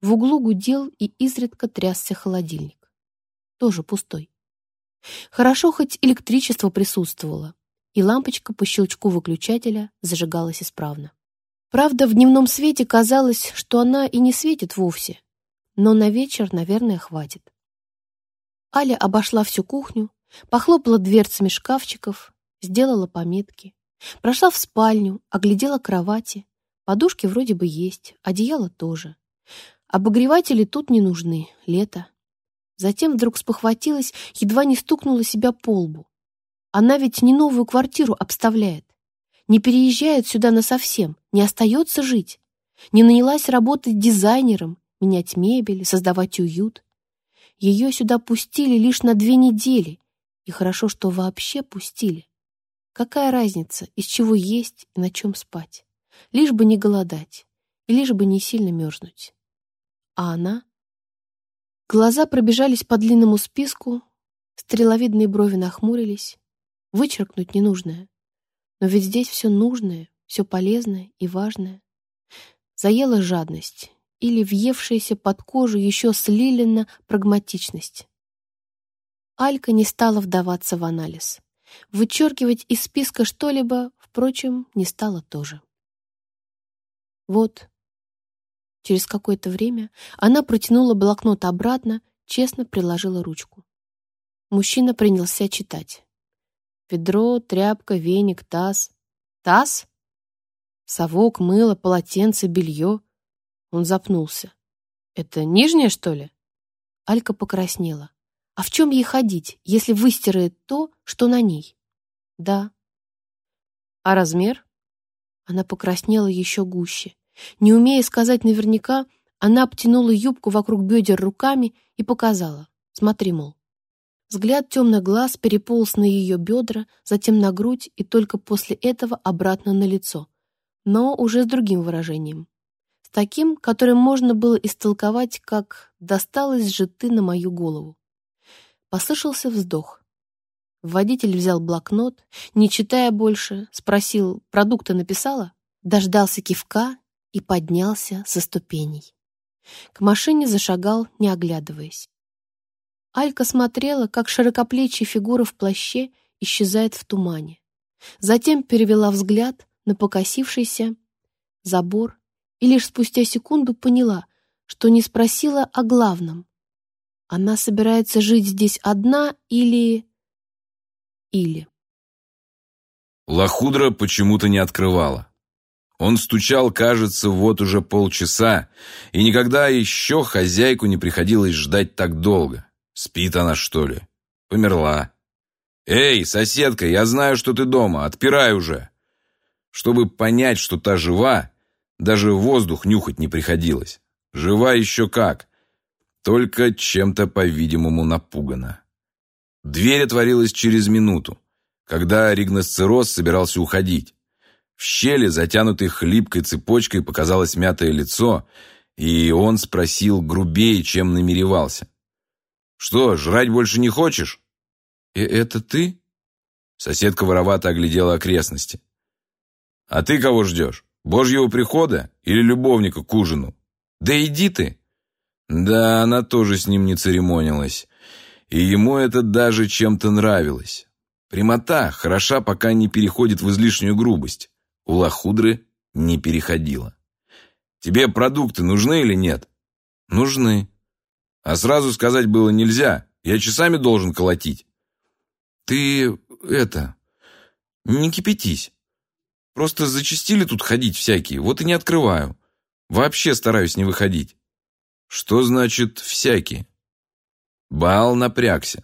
В углу гудел и изредка трясся холодильник. Тоже пустой. Хорошо, хоть электричество присутствовало, и лампочка по щелчку выключателя зажигалась исправно. Правда, в дневном свете казалось, что она и не светит вовсе, но на вечер, наверное, хватит. Аля обошла всю кухню, похлопала дверцами шкафчиков, сделала пометки. Прошла в спальню, оглядела кровати. Подушки вроде бы есть, одеяло тоже. Обогреватели тут не нужны, лето. Затем вдруг спохватилась, едва не стукнула себя по лбу. Она ведь не новую квартиру обставляет. Не переезжает сюда насовсем, не остается жить. Не нанялась работать дизайнером, менять мебель, создавать уют. Ее сюда пустили лишь на две недели, и хорошо, что вообще пустили. Какая разница, из чего есть и на чем спать? Лишь бы не голодать, и лишь бы не сильно мерзнуть. А она? Глаза пробежались по длинному списку, стреловидные брови нахмурились. Вычеркнуть ненужное. Но ведь здесь все нужное, все полезное и важное. Заела жадность или въевшаяся под кожу еще слилина прагматичность. Алька не стала вдаваться в анализ. Вычеркивать из списка что-либо, впрочем, не стало тоже. Вот. Через какое-то время она протянула блокнот обратно, честно приложила ручку. Мужчина принялся читать. Ведро, тряпка, веник, таз. Таз? Совок, мыло, полотенце, белье. Он запнулся. Это нижнее, что ли? Алька покраснела. А в чем ей ходить, если выстирает то, что на ней? Да. А размер? Она покраснела еще гуще. Не умея сказать наверняка, она обтянула юбку вокруг бедер руками и показала. Смотри, мол. Взгляд темных глаз переполз на ее бедра, затем на грудь и только после этого обратно на лицо, но уже с другим выражением. С таким, которым можно было истолковать, как «досталось же ты на мою голову». Послышался вздох. Водитель взял блокнот, не читая больше, спросил, продукты написала? Дождался кивка и поднялся со ступеней. К машине зашагал, не оглядываясь. Алька смотрела, как широкоплечья фигура в плаще исчезает в тумане. Затем перевела взгляд на покосившийся забор и лишь спустя секунду поняла, что не спросила о главном. Она собирается жить здесь одна или... Или... Лохудра почему-то не открывала. Он стучал, кажется, вот уже полчаса, и никогда еще хозяйку не приходилось ждать так долго. Спит она, что ли? Померла. «Эй, соседка, я знаю, что ты дома, отпирай уже!» Чтобы понять, что та жива, даже воздух нюхать не приходилось. Жива еще как только чем-то, по-видимому, напугана. Дверь отворилась через минуту, когда ригносцероз собирался уходить. В щели, затянутой хлипкой цепочкой, показалось мятое лицо, и он спросил грубее, чем намеревался. «Что, жрать больше не хочешь?» «И это ты?» Соседка воровато оглядела окрестности. «А ты кого ждешь? Божьего прихода или любовника к ужину? Да иди ты!» Да, она тоже с ним не церемонилась. И ему это даже чем-то нравилось. Прямота хороша, пока не переходит в излишнюю грубость. У лохудры не переходила. «Тебе продукты нужны или нет?» «Нужны». А сразу сказать было нельзя. Я часами должен колотить. «Ты... это... не кипятись. Просто зачастили тут ходить всякие, вот и не открываю. Вообще стараюсь не выходить». Что значит «всякий»? Баал напрягся.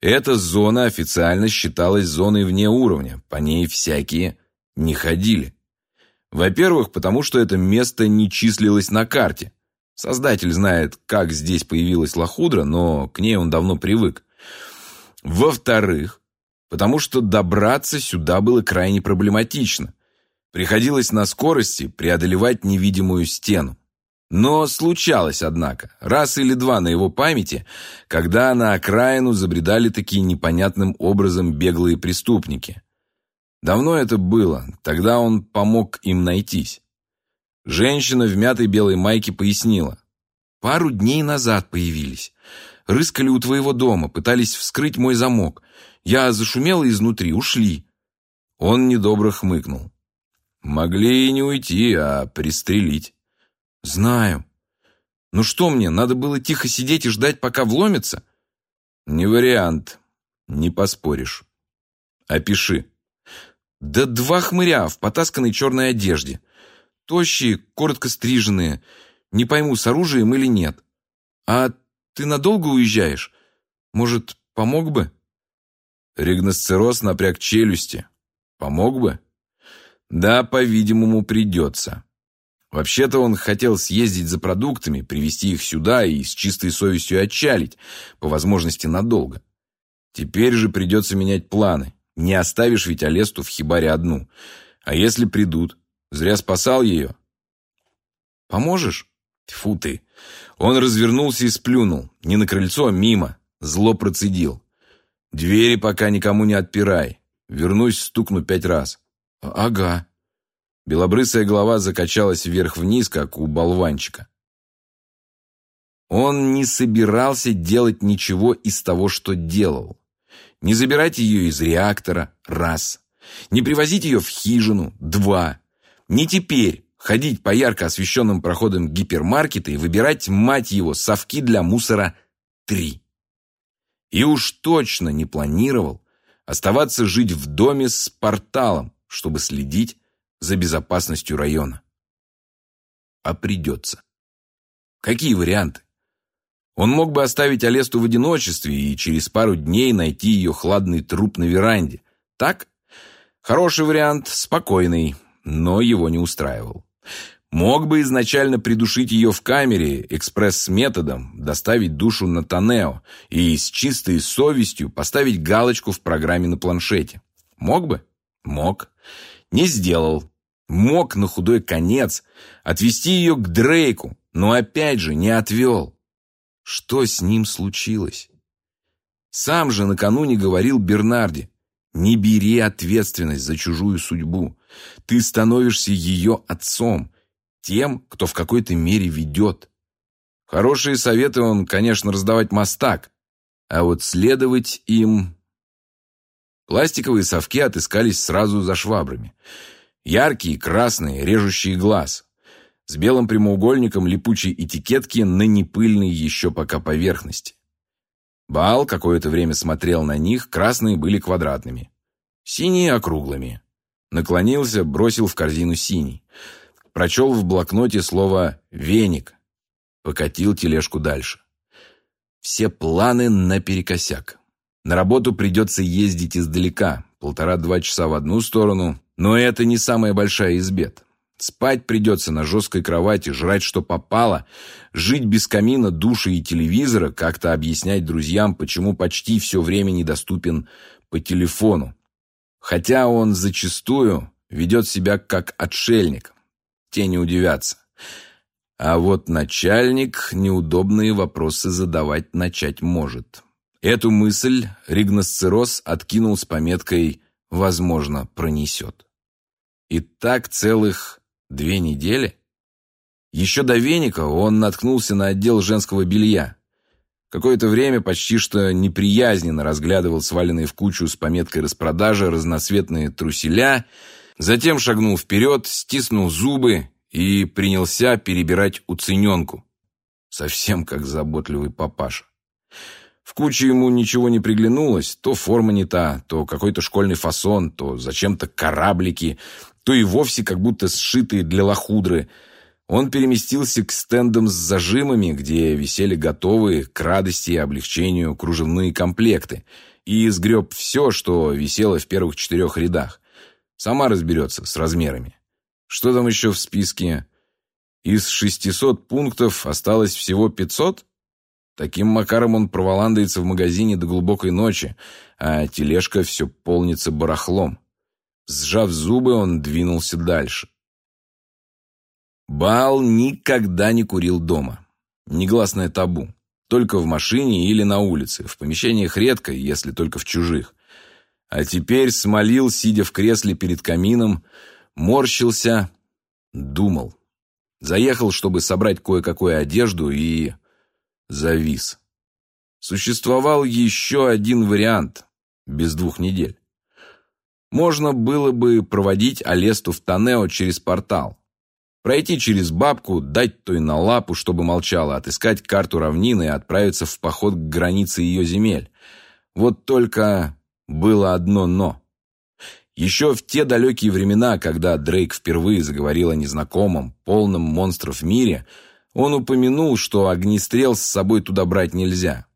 Эта зона официально считалась зоной вне уровня, по ней всякие не ходили. Во-первых, потому что это место не числилось на карте. Создатель знает, как здесь появилась лохудра, но к ней он давно привык. Во-вторых, потому что добраться сюда было крайне проблематично. Приходилось на скорости преодолевать невидимую стену. Но случалось, однако, раз или два на его памяти, когда на окраину забредали такие непонятным образом беглые преступники. Давно это было, тогда он помог им найтись. Женщина в мятой белой майке пояснила. Пару дней назад появились. Рыскали у твоего дома, пытались вскрыть мой замок. Я зашумела изнутри, ушли. Он недобро хмыкнул. Могли и не уйти, а пристрелить. Знаю. Ну что мне, надо было тихо сидеть и ждать, пока вломится? Не вариант. Не поспоришь. Опиши. Да два хмыря в потасканной черной одежде. Тощие, коротко стриженные. Не пойму, с оружием или нет. А ты надолго уезжаешь? Может, помог бы? Ригносцероз напряг челюсти. Помог бы? Да, по-видимому, придется. Вообще-то он хотел съездить за продуктами, привезти их сюда и с чистой совестью отчалить, по возможности надолго. Теперь же придется менять планы. Не оставишь ведь Алесту в хибаре одну. А если придут? Зря спасал ее. Поможешь? Тьфу ты. Он развернулся и сплюнул. Не на крыльцо, а мимо. Зло процедил. Двери пока никому не отпирай. Вернусь, стукну пять раз. Ага. Белобрысая голова закачалась вверх-вниз, как у болванчика. Он не собирался делать ничего из того, что делал. Не забирать ее из реактора – раз. Не привозить ее в хижину – два. Не теперь ходить по ярко освещенным проходам гипермаркета и выбирать, мать его, совки для мусора – три. И уж точно не планировал оставаться жить в доме с порталом, чтобы следить за безопасностью района. А придется. Какие варианты? Он мог бы оставить Алесту в одиночестве и через пару дней найти ее хладный труп на веранде. Так? Хороший вариант, спокойный, но его не устраивал. Мог бы изначально придушить ее в камере экспресс-методом, доставить душу на Танео и с чистой совестью поставить галочку в программе на планшете. Мог бы? Мог. Не сделал. Мог на худой конец отвести ее к Дрейку, но опять же не отвел. Что с ним случилось? Сам же накануне говорил Бернарди, не бери ответственность за чужую судьбу. Ты становишься ее отцом, тем, кто в какой-то мере ведет. Хорошие советы он, конечно, раздавать мастак, а вот следовать им... Пластиковые совки отыскались сразу за швабрами. Яркие, красные, режущие глаз с белым прямоугольником липучей этикетки на непыльной еще пока поверхности. Бал какое-то время смотрел на них, красные были квадратными, синие — округлыми. Наклонился, бросил в корзину синий. Прочел в блокноте слово «веник». Покатил тележку дальше. Все планы наперекосяк. На работу придется ездить издалека, полтора-два часа в одну сторону, но это не самая большая из бед. Спать придется на жесткой кровати, жрать что попало, жить без камина, души и телевизора, как-то объяснять друзьям, почему почти все время недоступен по телефону. Хотя он зачастую ведет себя как отшельник. Те не удивятся. А вот начальник неудобные вопросы задавать начать может. Эту мысль Ригносцероз откинул с пометкой «Возможно, пронесет». И так целых Две недели? Еще до веника он наткнулся на отдел женского белья. Какое-то время почти что неприязненно разглядывал сваленные в кучу с пометкой распродажи разноцветные труселя, затем шагнул вперед, стиснул зубы и принялся перебирать уцененку. Совсем как заботливый папаша. В куче ему ничего не приглянулось, то форма не та, то какой-то школьный фасон, то зачем-то кораблики, то и вовсе как будто сшитые для лохудры. Он переместился к стендам с зажимами, где висели готовые к радости и облегчению кружевные комплекты, и сгреб все, что висело в первых четырех рядах. Сама разберется с размерами. Что там еще в списке? Из 600 пунктов осталось всего 500? Таким макаром он проволандается в магазине до глубокой ночи, а тележка все полнится барахлом. Сжав зубы, он двинулся дальше. Бал никогда не курил дома. Негласное табу. Только в машине или на улице. В помещениях редко, если только в чужих. А теперь смолил, сидя в кресле перед камином, морщился, думал. Заехал, чтобы собрать кое-какую одежду, и завис. Существовал еще один вариант, без двух недель. Можно было бы проводить Алесту в Танео через портал. Пройти через бабку, дать той на лапу, чтобы молчала, отыскать карту равнины и отправиться в поход к границе ее земель. Вот только было одно «но». Еще в те далекие времена, когда Дрейк впервые заговорил о незнакомом, полном монстров мире, он упомянул, что огнестрел с собой туда брать нельзя.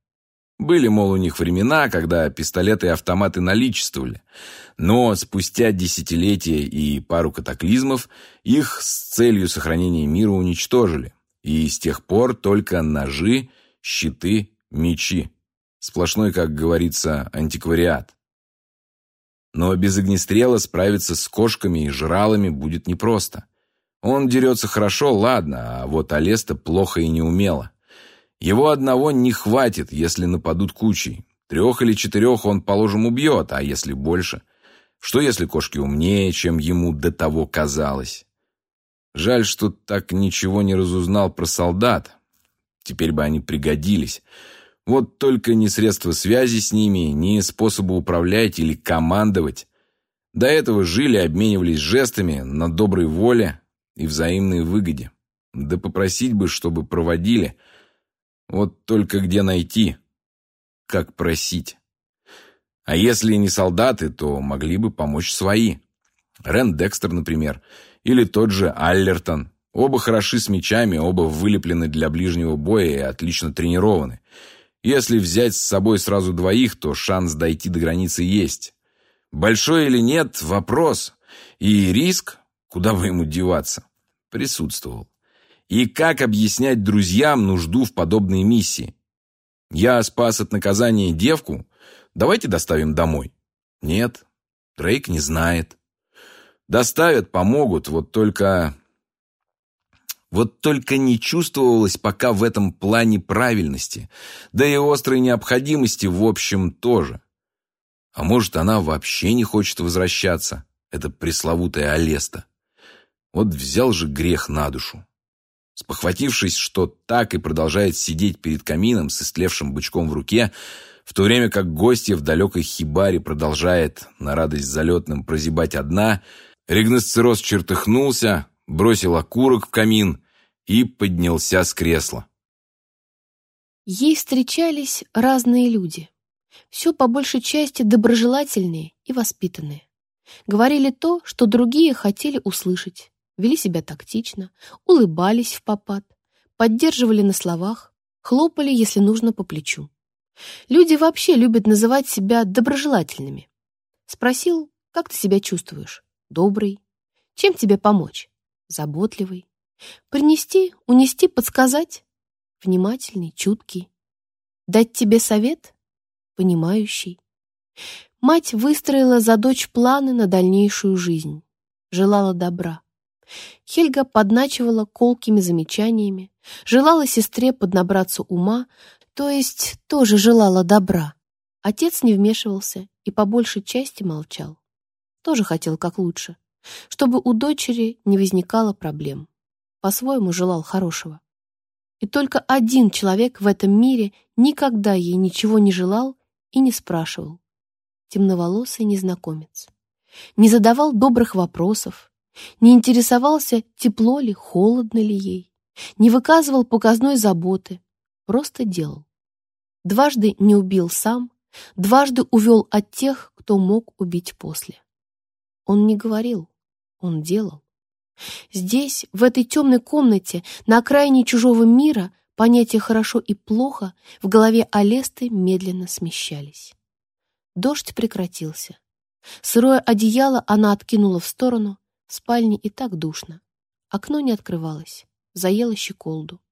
Были, мол, у них времена, когда пистолеты и автоматы наличествовали. Но спустя десятилетия и пару катаклизмов их с целью сохранения мира уничтожили. И с тех пор только ножи, щиты, мечи. Сплошной, как говорится, антиквариат. Но без огнестрела справиться с кошками и жралами будет непросто. Он дерется хорошо, ладно, а вот Алеста плохо и не умела. Его одного не хватит, если нападут кучей. Трех или четырех он, положим, убьет, а если больше? Что если кошки умнее, чем ему до того казалось? Жаль, что так ничего не разузнал про солдат. Теперь бы они пригодились. Вот только ни средства связи с ними, ни способа управлять или командовать. До этого жили, обменивались жестами на доброй воле и взаимной выгоде. Да попросить бы, чтобы проводили – вот только где найти? Как просить? А если не солдаты, то могли бы помочь свои. Рен Декстер, например, или тот же Аллертон. Оба хороши с мечами, оба вылеплены для ближнего боя и отлично тренированы. Если взять с собой сразу двоих, то шанс дойти до границы есть. Большой или нет – вопрос. И риск, куда бы ему деваться, присутствовал. И как объяснять друзьям нужду в подобной миссии? Я спас от наказания девку, давайте доставим домой. Нет, Дрейк не знает. Доставят, помогут, вот только... Вот только не чувствовалось пока в этом плане правильности, да и острой необходимости в общем тоже. А может, она вообще не хочет возвращаться, это пресловутая Алеста. Вот взял же грех на душу. Спохватившись, что так и продолжает сидеть перед камином с истлевшим бычком в руке, в то время как гостья в далекой хибаре продолжает, на радость залетным, прозябать одна, Ригносцероз чертыхнулся, бросил окурок в камин и поднялся с кресла. Ей встречались разные люди. Все по большей части доброжелательные и воспитанные. Говорили то, что другие хотели услышать вели себя тактично, улыбались в попад, поддерживали на словах, хлопали, если нужно, по плечу. Люди вообще любят называть себя доброжелательными. Спросил, как ты себя чувствуешь? Добрый. Чем тебе помочь? Заботливый. Принести, унести, подсказать? Внимательный, чуткий. Дать тебе совет? Понимающий. Мать выстроила за дочь планы на дальнейшую жизнь. Желала добра. Хельга подначивала колкими замечаниями, желала сестре поднабраться ума, то есть тоже желала добра. Отец не вмешивался и по большей части молчал. Тоже хотел как лучше, чтобы у дочери не возникало проблем. По-своему желал хорошего. И только один человек в этом мире никогда ей ничего не желал и не спрашивал. Темноволосый незнакомец. Не задавал добрых вопросов, не интересовался, тепло ли, холодно ли ей. Не выказывал показной заботы. Просто делал. Дважды не убил сам, дважды увел от тех, кто мог убить после. Он не говорил, он делал. Здесь, в этой темной комнате, на окраине чужого мира, понятия «хорошо» и «плохо» в голове Алесты медленно смещались. Дождь прекратился. Сырое одеяло она откинула в сторону, в спальне и так душно. Окно не открывалось, заело щеколду.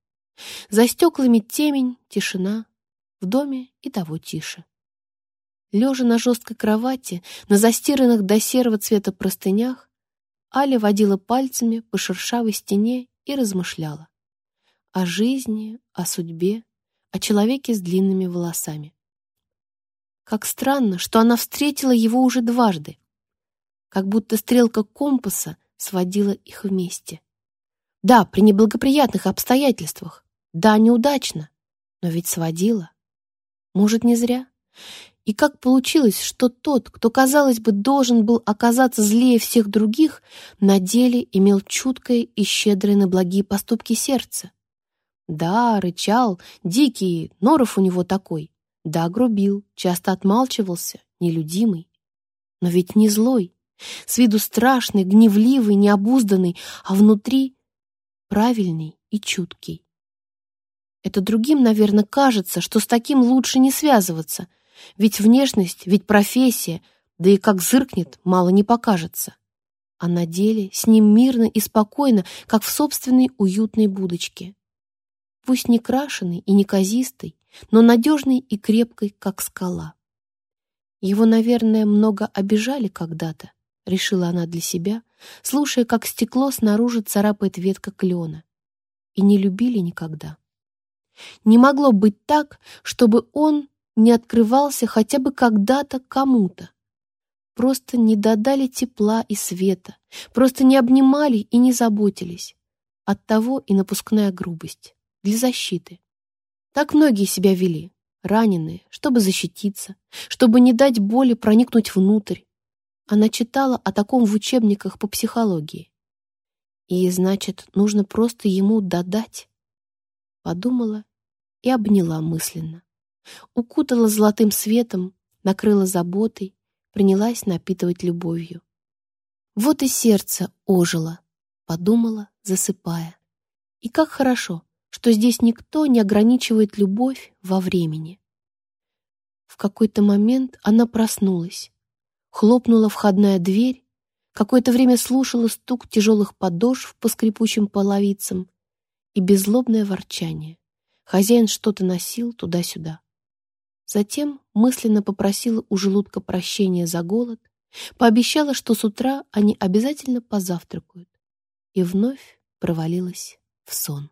За стеклами темень, тишина, в доме и того тише. Лежа на жесткой кровати, на застиранных до серого цвета простынях, Аля водила пальцами по шершавой стене и размышляла. О жизни, о судьбе, о человеке с длинными волосами. Как странно, что она встретила его уже дважды. Как будто стрелка компаса сводила их вместе. Да, при неблагоприятных обстоятельствах. Да, неудачно. Но ведь сводила. Может, не зря? И как получилось, что тот, кто, казалось бы, должен был оказаться злее всех других, на деле имел чуткое и щедрое на благие поступки сердце? Да, рычал, дикий, норов у него такой. Да, грубил, часто отмалчивался, нелюдимый. Но ведь не злой, с виду страшный, гневливый, необузданный, а внутри правильный и чуткий. Это другим, наверное, кажется, что с таким лучше не связываться, ведь внешность, ведь профессия, да и как зыркнет, мало не покажется. А на деле с ним мирно и спокойно, как в собственной уютной будочке. Пусть не крашеный и не казистый, но надежный и крепкой, как скала. Его, наверное, много обижали когда-то, решила она для себя, слушая, как стекло снаружи царапает ветка клена. И не любили никогда. Не могло быть так, чтобы он не открывался хотя бы когда-то кому-то. Просто не додали тепла и света, просто не обнимали и не заботились. Оттого и напускная грубость, для защиты. Так многие себя вели, раненые, чтобы защититься, чтобы не дать боли проникнуть внутрь. Она читала о таком в учебниках по психологии. И, значит, нужно просто ему додать. Подумала и обняла мысленно. Укутала золотым светом, накрыла заботой, принялась напитывать любовью. Вот и сердце ожило, подумала, засыпая. И как хорошо, что здесь никто не ограничивает любовь во времени. В какой-то момент она проснулась, хлопнула входная дверь, какое-то время слушала стук тяжелых подошв по скрипучим половицам и беззлобное ворчание. Хозяин что-то носил туда-сюда. Затем мысленно попросила у желудка прощения за голод, пообещала, что с утра они обязательно позавтракают, и вновь провалилась в сон.